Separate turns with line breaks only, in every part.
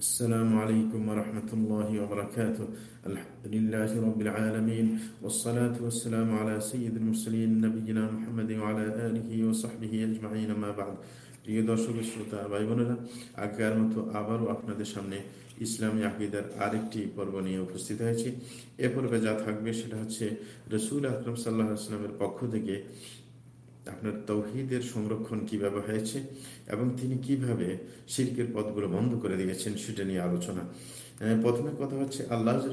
السلام عليكم ورحمة الله وبركاته الحمد لله رب العالمين والصلاة والسلام على سيد المرسلين نبينا محمد وعلى آله وصحبه أجمعين ما بعد প্রিয় দর্শক শ্রোতা ভাই বোনেরা আগের মতো আবারও আপনাদের সামনে ইসলামী আকিদার আরেকটি পর্ব নিয়ে উপস্থিত হয়েছি এ পর্বে যা থাকবে সেটা হচ্ছে রসুল আকরম সাল্লাহ ইসলামের পক্ষ থেকে আপনার তৌহিদের সংরক্ষণ কীভাবে হয়েছে এবং তিনি কীভাবে শিল্পের পথগুলো বন্ধ করে দিয়েছেন সেটা নিয়ে আলোচনা। প্রথমে কথা হচ্ছে আল্লাহ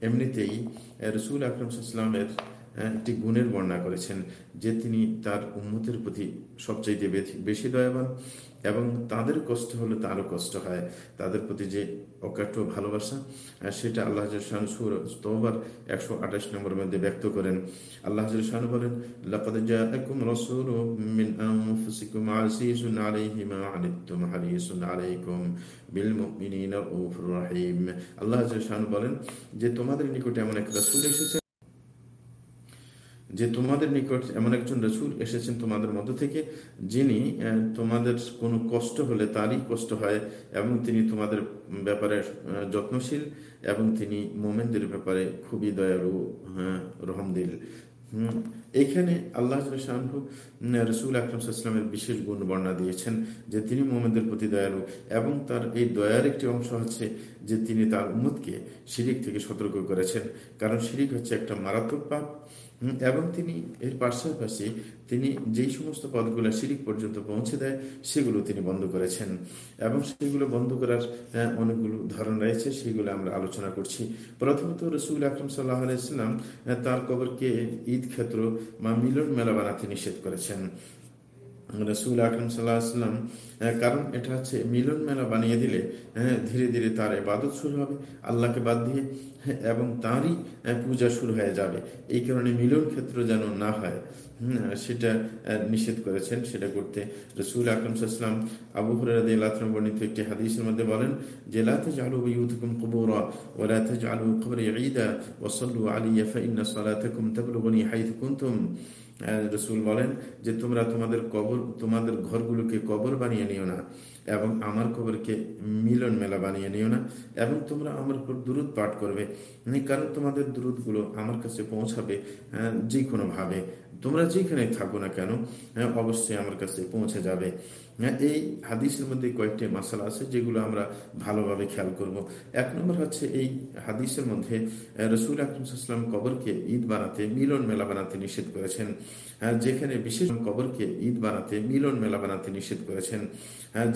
এমনিতেই রসুল আকরম সাল্লামের হ্যাঁ, একটি গুণের বর্ণনা করেছেন যে তিনি তার উন্মতের প্রতি সবচাইতে বেশি দয়াবান এবং তাদের কষ্ট হলে তারও কষ্ট হয়। তাদের প্রতি যে অকাট্য ভালোবাসা সেটা আল্লাহ শানসুর তোবার একশো আঠাশ নম্বরের মধ্যে ব্যক্ত করেন। আল্লাহ শান বলেন আল্লাহ শান বলেন যে তোমাদের নিকটে এমন এক রাসুল এসেছে যে তোমাদের নিকট এমন একজন রসুল এসেছেন তোমাদের মধ্য থেকে, যিনি তোমাদের কোনো কষ্ট হলে তারই কষ্ট হয় এবং তিনি তোমাদের ব্যাপারে যত্নশীল এবং তিনি মোমেনদের ব্যাপারে খুবই দয়ালু রহমদিল। এখানে আল্লাহ শাহু রসুল আকরমসাল্লামের বিশেষ গুণ বর্ণনা দিয়েছেন যে তিনি মোহাম্মদের প্রতি দয়ালু এবং তার এই দয়ার একটি অংশ হচ্ছে যে তিনি তার উম্মতকে শিরিক থেকে সতর্ক করেছেন। কারণ শিরিক হচ্ছে একটা মারাত্মক পাপ। এবং তিনি এর পাশাপাশি তিনি যেই সমস্ত পদগুলো শিরিক পর্যন্ত পৌঁছে দেয়, সেগুলো তিনি বন্ধ করেছেন। এবং সেগুলো বন্ধ করার অনেকগুলো ধরন রয়েছে, সেগুলো আমরা আলোচনা করছি। প্রথমত রসুল আকরম সাল্লাহ আলাইসাল্লাম তার কবরকে ঈদ ক্ষেত্র বা মিলন মেলা বানাতে নিষেধ করেছেন। রসুল আকরম সাল্লাহাম কারণ এটা হচ্ছে মিলন মেলা বানিয়ে দিলে হ্যাঁ ধীরে ধীরে তার এবাদত শুরু হবে, আল্লাহকে বাদ দিয়ে এবং তাঁরই পূজা শুরু হয়ে যাবে। এই কারণে মিলন ক্ষেত্র যেন না হয় সেটা নিষেধ করেছেন, সেটা করতে রসুল আকরম সাল্লাম আবু হরাদিম বর্ণিত একটি হাদিসের মধ্যে বলেন, যে লাতে জালু ইউথকুম কবুরা ওলাতে জালু খবর ঈদা ওসল্লু আলিয়া ফাইন্না সালাতাকুম তাবলুগনি হাইথ কুনতুম। রসুল বলেন যে তোমরা তোমাদের কবর তোমাদের ঘরগুলোকে কবর বানিয়ে নিও না। এবং আমার কবরকে মিলন মেলা বানিয়ে নিও না, এবং তোমরা আমার উপর দূরত পাঠ করবে। কারণ তোমাদের দূরতগুলো আমার কাছে পৌঁছাবে যে কোনোভাবে তোমরা যেখানে থাকো না কেন অবশ্যই আমার কাছে পৌঁছে যাবে। এই হাদিসের মধ্যে কয়েকটি মশালা আছে যেগুলো আমরা ভালোভাবে খেয়াল করব। এক নম্বর হচ্ছে এই হাদিসের মধ্যে রসুল আকরমসাল্লাম কবরকে ঈদ বানাতে, মিলন মেলা বানাতে নিষেধ করেছেন। যেখানে বিশেষ কবরকে ঈদ বানাতে, মিলন মেলা বানাতে নিষেধ করেছেন।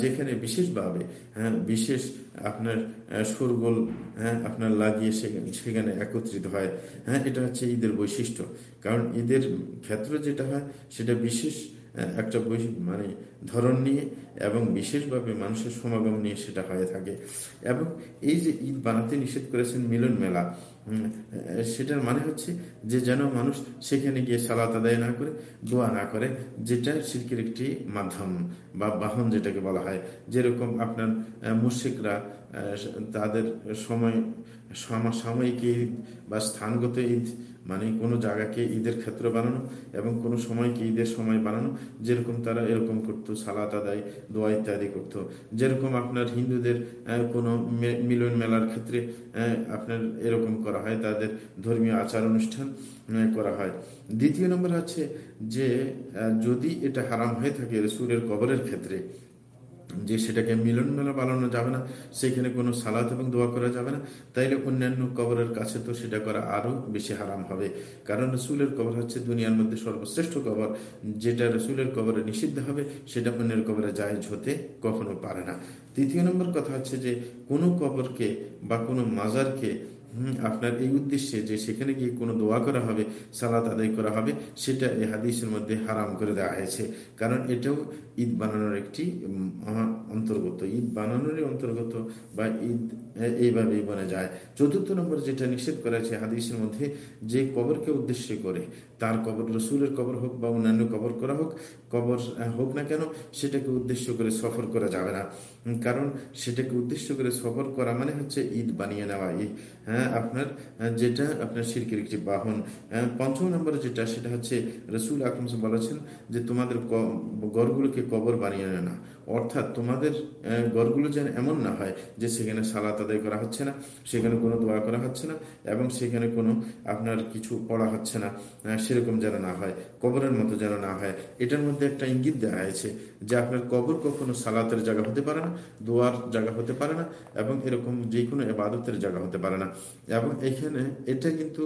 যেখানে বিশেষভাবে হ্যাঁ বিশেষ আপনার সুরগোল হ্যাঁ আপনার লাগিয়ে সেখানে একত্রিত হয়। হ্যাঁ এটা হচ্ছে ঈদের বৈশিষ্ট্য। কারণ ঈদের ক্ষেত্র যেটা হয়, সেটা বিশেষ একটা মানে ধরন নিয়ে এবং বিশেষভাবে মানুষের সমাগম নিয়ে সেটা হয়ে থাকে। এবং এই যে ঈদ বানাতে নিষেধ করেছেন মিলন মেলা সেটার মানে হচ্ছে যে যেন মানুষ সেখানে গিয়ে সালাত আদায় না করে, দোয়া না করে, যেটা শিল্পের একটি মাধ্যম বা বাহন যেটাকে বলা হয়। যেরকম আপনার মুর্শিকরা তাদের সময় সাময়িক ঈদ বা স্থানগত ঈদ মানে কোনো জায়গাকে ঈদের ক্ষেত্র বানানো এবং কোনো সময়কে ঈদের সময় বানানো, যেরকম তারা এরকম করতো, সালাত আদায়, দোয়া ইত্যাদি করতো। যেরকম আপনার হিন্দুদের কোনো মিলন মেলার ক্ষেত্রে আপনার এরকম করা হয়, তাদের ধর্মীয় আচার অনুষ্ঠান করা হয়। দ্বিতীয় নম্বর হচ্ছে যে যদি এটা হারাম হয়ে থাকে রসুরের কবরের ক্ষেত্রে, যে সেটাকে মিলন মেলা পালানো যাবে না, সেখানে কোনো সালাত এবং দোয়া করা যাবে না, তাইলে অন্যান্য কবরের কাছে তো সেটা করা আরও বেশি হারাম হবে। কারণ রসুলের কবর হচ্ছে দুনিয়ার মধ্যে সর্বশ্রেষ্ঠ কবর, যেটা রসুলের কবরে নিষিদ্ধ হবে, সেটা অন্যের কবরে জায়জ হতে কখনো পারে না। তৃতীয় নম্বর কথা হচ্ছে যে, কোনো কবরকে বা কোনো মাজারকে আপনার এই উদ্দেশ্যে যে সেখানে গিয়ে কোনো দোয়া করা হবে, সালাত আদায় করা হবে, সেটা এই হাদিসের মধ্যে হারাম করে দেওয়া হয়েছে। কারণ এটাও ঈদ বানানোর একটি অন্তর্গত। ঈদ বানানোরই অন্তর্গত বা ঈদ এইভাবেই বনে যায়। চতুর্থ নম্বর যেটা নিষেধ করা আছে হাদিসের মধ্যে, যে কবরকে উদ্দেশ্য করে, তার কবর রসুলের কবর হোক বা অন্যান্য কবর করা হোক, কবর হোক না কেন, সেটাকে উদ্দেশ্য করে সফর করা যাবে না। কারণ সেটাকে উদ্দেশ্য করে সফর করা মানে হচ্ছে ঈদ বানিয়ে নেওয়া, ঈদ হ্যাঁ আপনার যেটা আপনার শিরকের একটি বাহন পঞ্চম নম্বরে যেটা, সেটা হচ্ছে রসুল আকরম বলেছেন যে তোমাদের গড়গুলোকে কবর বানিয়ে নেয় না অর্থাৎ তোমাদের ঘরগুলো যেন এমন না হয় যে সেখানে সালাত আদায় করা হচ্ছে না, সেখানে কোনো দোয়া করা হচ্ছে না এবং সেখানে কোনো আপনার কিছু পড়া হচ্ছে না সেরকম যেন না হয়, কবরের মতো যেন না হয়। এটার মধ্যে একটা ইঙ্গিত দেওয়া হয়েছে যে আপনার কবর কখনো সালাতের জায়গা হতে পারে না, দোয়ার জায়গা হতে পারে না এবং এরকম যে কোনো এবাদতের জায়গা হতে পারে না। এবং এখানে এটা কিন্তু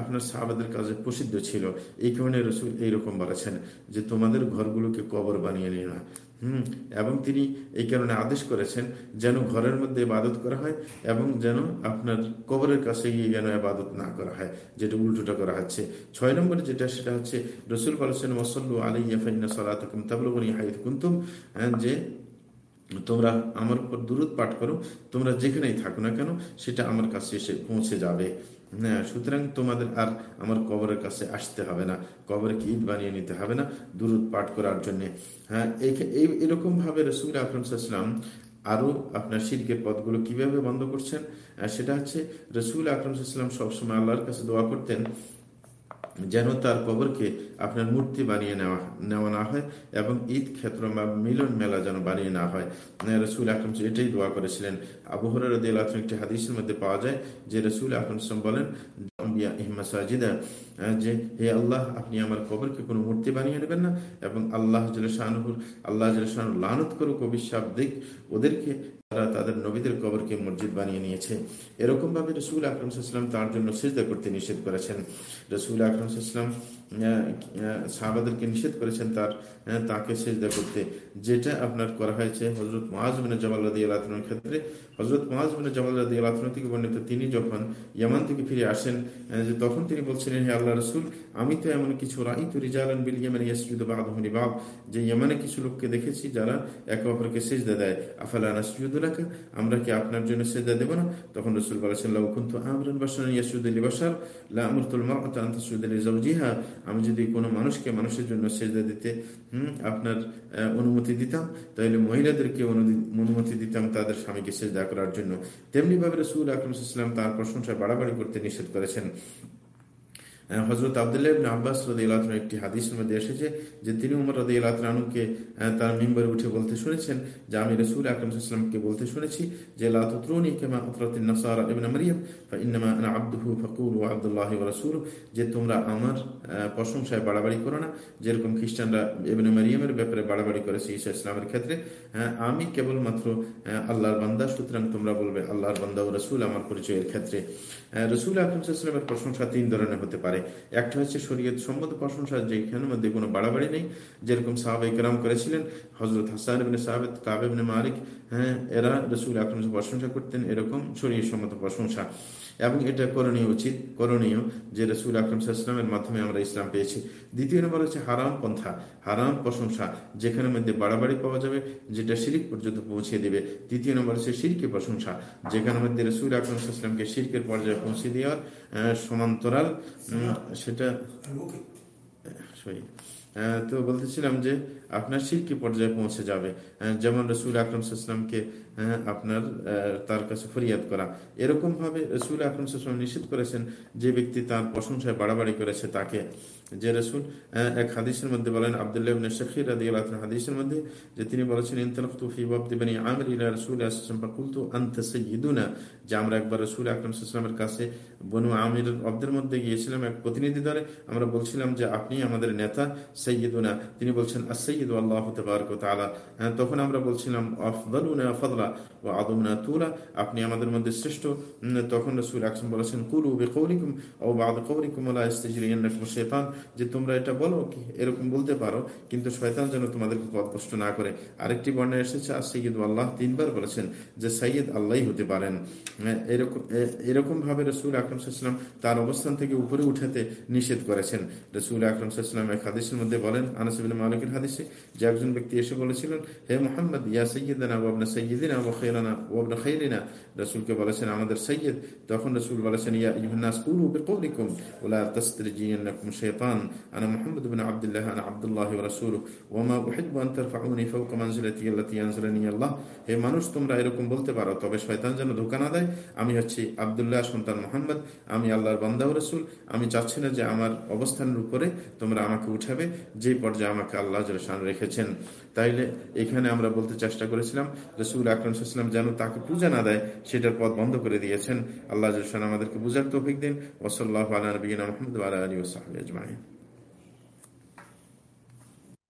আপনার সাহাবাদের কাজে প্রসিদ্ধ ছিল। এই কারণে রসুল এইরকম বলেছেন যে তোমাদের ঘরগুলোকে কবর বানিয়ে নিয়ে না। হুম, এবং তিনি এই কারণে আদেশ করেছেন যেন ঘরের মধ্যে ইবাদত করা হয় এবং যেন আপনার কবরের কাছে গিয়ে যেন ইবাদত না করা হয়, যেটা উল্টোটা করা হচ্ছে। ছয় নম্বরে যেটা, সেটা হচ্ছে, রসুল বলেছেন মসল্লু আলিয়া ফাইনা সালাতকুম তাবলুগুনি হাইদ কুন্তুম যে তোমরা আমার উপর দূরত পাঠ করো, তোমরা যেখানেই থাকো না কেন, সেটা আমার কাছে এসে পৌঁছে যাবে। হ্যাঁ সুতরাং তোমাদের আর আমার কবরের কাছে আসতে হবে না, কবরকে ঈদ বানিয়ে নিতে হবে না দূরত পাঠ করার জন্যে। হ্যাঁ এই এরকম ভাবে রসুল আকরমসাল্লাম আরও আপনার শিরকের পদগুলো কীভাবে বন্ধ করছেন? সেটা হচ্ছে রসুল আকরমসাল্লাম সবসময় আল্লাহর কাছে দোয়া করতেন যেন তার কবরকে আপনার মূর্তি বানিয়ে নেওয়া নেওয়া না হয় এবং ঈদ ক্ষেত্র বা মিলন মেলা যেন বানিয়ে না হয়। রসুল আকরম এটাই দোয়া করেছিলেন। আবহরের একটি হাদিসের মধ্যে পাওয়া যায় যে রসুল আকরম বলেন যে হে আল্লাহ, আপনি আমার কবরকে কোনো মূর্তি বানিয়ে নেবেন না এবং আল্লাহ শাহনুর আল্লাহ লানত করুক অভিশাপ দিক, ওদেরকে তারা তাদের নবীদের কবরকে মসজিদ বানিয়ে নিয়েছে। এরকম ভাবে রসুল আকরমসাল্লাম তার জন্য সিজদা করতে নিষেধ করেছেন। রসুল আকরম সাহাবাদেরকে নিষেধ করেছেন তার তাকে সেজদা করতে। যেটা আপনার করা হয়েছে হজরত মহাজমিন জবাল্লাদি আল্লাহনের ক্ষেত্রে। হজরত মহাজমিন জবাল্লাদি আল্লাহ থেকে বর্ণিত, তিনি যখন ইয়ামান থেকে ফিরে আসেন যে তখন তিনি বলছিলেন, হে আল্লাহ রসুল, আমি তো এমন কিছু রাই তো রিজালান বিল ইয়ামানে ইয়াসজুদ বাদহনি বাদ যে ইয়ামানে কিছু লোককে দেখেছি যারা একে অপরকে সেজদা দেয়। আফালা নাসজুদুলাকা আমরা কি আপনার জন্য সেজদা দেব না? তখন রসুল বলেছেন, লাউ কুনতু আমরান বাসান ইয়াসজুদ লিবাশার, লা আমরতুল মারআতা আন তাসজুদ লিজাওজিহা আমি যদি কোনো মানুষকে মানুষের জন্য সেজদা দিতে আপনার অনুমতি দিতাম, তাহলে মহিলাদেরকে অনুমতি দিতাম তাদের স্বামীকে সেজদা করার জন্য। তেমনিভাবে রসুল আকরমসাল্লাম তার প্রশংসা বাড়াবাড়ি করতে নিষেধ করেছেন। হজরত আবদুল্লাহ আব্বাস রদি একটি হাদিসের মধ্যে এসেছে যে তিনি উমর রদি আলহানুকে তার মেম্বারে উঠে বলতে শুনেছেন যে, আমি রসুল আকরমকে বলতে শুনেছি যে লাতুত্রুনি কেমা উতরাতিন নাসারা ইবনে ওয়া যে তোমরা আমার প্রশংসায় বাড়াবাড়ি করো না। যেরকম খ্রিস্টানরা ইবনে মারিয়ামের ব্যাপারে বাড়াবাড়ি করেছে ঈসা ইসলামের ক্ষেত্রে আমি কেবলমাত্র আল্লাহর বান্দা, সুতরাং তোমরা বলবে আল্লাহর বান্দা ও রসুল আমার পরিচয়ের ক্ষেত্রে। রসুল আকরম ইসলামের প্রশংসা তিন ধরনের হতে পারে। একটা হচ্ছে শরীয়ত সম্মত প্রশংসা যেখানের মধ্যে কোনো বাড়াবাড়ি নেই। যেরকম সাহাব ইকরাম করেছিলেন হজরত হাসান সাহাবেদ কাবেবনে মালিক হ্যাঁ এরা রসুল আকরম প্রশংসা করতেন, এরকম শরীর সম্মত প্রশংসা। এবং এটা করণীয় উচিত করণীয় যে রসুল আকরম সাল্লামের মাধ্যমে আমরা ইসলাম পেয়েছি। দ্বিতীয় নম্বর হচ্ছে হারাম পন্থা হারাম প্রশংসা যেখানের মধ্যে বাড়াবাড়ি পাওয়া যাবে যেটা শিরিক পর্যন্ত পৌঁছে দেবে। তৃতীয় নম্বর হচ্ছে শিরকে প্রশংসা যেখানের মধ্যে রসুল আকরম সাল্লামকে শিরকের পর্যায়ে পৌঁছে দেওয়ার সমান্তরাল সেটা তো বলতেছিলাম যে আপনার শিরকি পর্যায়ে পৌঁছে যাবে? যেমন রসুল আকরম সাল্লামকে আপনার তার কাছে ফরিয়াদ করা। এরকম ভাবে রসুল আকরম সাল্লাম নিষেধ করেছেন যে ব্যক্তি তার প্রশংসায় বাড়াবাড়ি করেছে তাকে। যে রসুল এক হাদিসের মধ্যে বলেন, আবদুল্লাহ শখির আদি আল্লাহ হাদিসের মধ্যে যে তিনি বলেছেন ইন্তলফতু যে আমরা একবার রসুল আকরম সাল্লামের কাছে বনু আমির অব্দের মধ্যে গিয়েছিলাম এক প্রতিনিধি দলে। আমরা বলছিলাম যে আপনি আমাদের নেতা সৈয়দুনা তিনি বলছেন আসৈয়দ আল্লাহ তালা তখন আমরা বলছিলাম, আফদলুনা ফদলা ও আদমনা তুলা। আপনি আমাদের মধ্যে শ্রেষ্ঠ। তখন রসুল আকসম বলেছেন, কুলু বে কৌরিকুম ও বাদ কৌরিকুম শেতান যে তোমরা এটা বলো, কি এরকম বলতে পারো, কিন্তু শয়তান যেন তোমাদেরকে পদভষ্ট না করে। আরেকটি বর্ণায় এসেছে আর সৈয়দ আল্লাহ তিনবার বলেছেন যে সৈয়দ আল্লাহ হতে পারেন। এরকম এরকম ভাবে রসুল আকরম সাল্লাম তার অবস্থান থেকে উপরে উঠাতে নিষেধ করেছেন। রসুল আকরম সাল্লাম এক হাদিসের মধ্যে বলেন আনাসিবিন মালিকের হাদিসে, যে একজন ব্যক্তি এসে বলেছিলেন, হে মোহাম্মদ, ইয়া সৈয়দানা ওয়াবনা সৈয়দিনা ও খেরানা ওয়াবনা খৈরিনা রসুলকে বলেছেন, আমাদের সৈয়দ তখন রসুল বলেছেন, ইয়া ইউহান্নাস কুলু আনা মুহাম্মদ বিন আব্দুল্লাহ, আনা আব্দুল্লাহ ওয়া রাসূলুহু। ওয়া মা উহিব্বু আন তারফাউনি ফাওকা মানজিলাতি আল্লাহ হে মানুষ, তোমরা এরকম বলতে পারো, তবে শয়তান যেন ধোকা না দেয়। আমি হচ্ছি আবদুল্লাহ সন্তান মোহাম্মদ, আমি আল্লাহর বান্দা রসুল। আমি চাচ্ছি না যে আমার অবস্থানের উপরে তোমরা আমাকে উঠাবে। যে পর্যায়ে আমাকে আল্লাহ জলসান রেখেছেন, তাইলে এখানে আমরা বলতে চেষ্টা করেছিলাম, রসুল আকরমসাল্লাম যেন তাকে পূজা না দেয়, সেটার পথ বন্ধ করে দিয়েছেন। আল্লাহ জলসান আমাদেরকে বুঝার তৌফিক দিন। ওসল্লাহ আলী রহমদ আলী ওসাহ